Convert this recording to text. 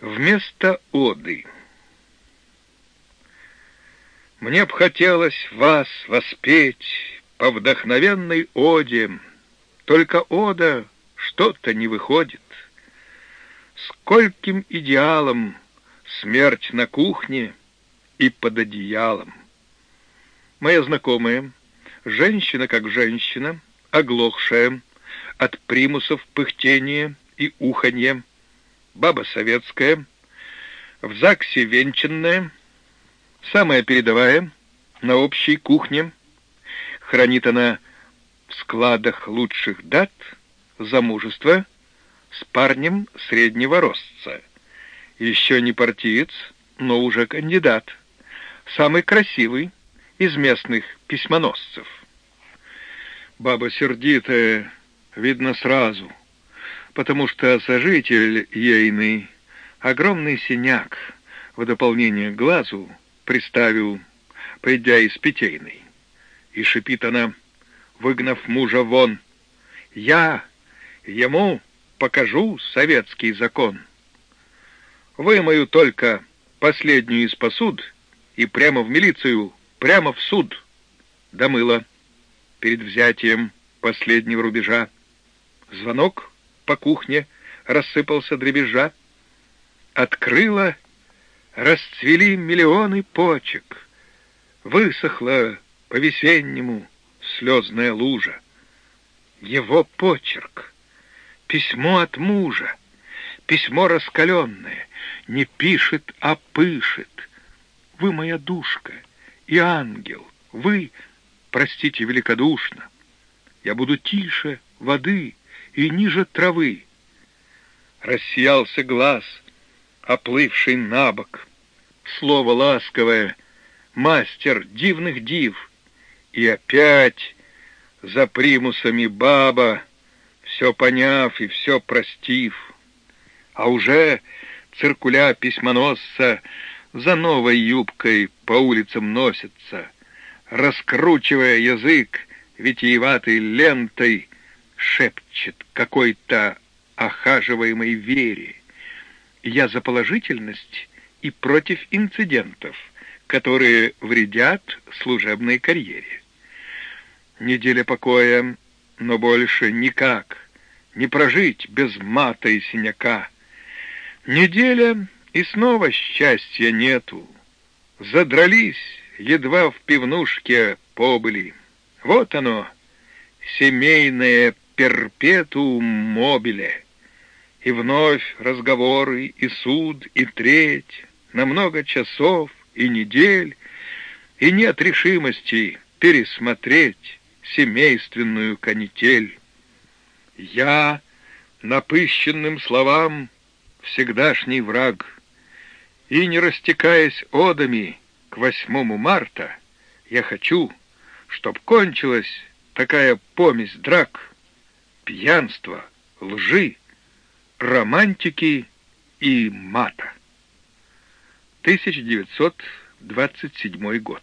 Вместо оды. Мне б хотелось вас воспеть по вдохновенной оде, Только ода что-то не выходит. Скольким идеалом смерть на кухне и под одеялом. Моя знакомая, женщина как женщина, оглохшая от примусов пыхтения и уханья, баба советская, в ЗАГСе венчанная, самая передовая, на общей кухне. Хранит она в складах лучших дат замужества с парнем среднего ростца. Еще не партиец, но уже кандидат. Самый красивый из местных письмоносцев. Баба сердитая, видно сразу — потому что сожитель ейный огромный синяк в дополнение к глазу приставил, придя из питейной. И шипит она, выгнав мужа вон, «Я ему покажу советский закон. Вымою только последнюю из посуд и прямо в милицию, прямо в суд». Домыла перед взятием последнего рубежа. Звонок по кухне рассыпался дребезжа. Открыла, расцвели миллионы почек. Высохла по-весеннему слезная лужа. Его почерк, письмо от мужа, письмо раскаленное, не пишет, а пышет. Вы моя душка и ангел, вы, простите великодушно, я буду тише воды, и ниже травы. Рассиялся глаз, оплывший на бок. Слово ласковое, мастер дивных див. И опять за примусами баба, все поняв и все простив. А уже циркуля письмоносца за новой юбкой по улицам носится, раскручивая язык витиеватой лентой, шепчет какой-то охаживаемой вере. Я за положительность и против инцидентов, которые вредят служебной карьере. Неделя покоя, но больше никак, не прожить без мата и синяка. Неделя, и снова счастья нету. Задрались, едва в пивнушке побыли. Вот оно, семейное перпетуум мобиле. И вновь разговоры, и суд, и треть, на много часов и недель, и нет решимости пересмотреть семейственную канитель. Я напыщенным словам всегдашний враг, и, не растекаясь одами к восьмому марта, я хочу, чтоб кончилась такая помесь драк — пьянства, лжи, романтики и мата. 1927 год.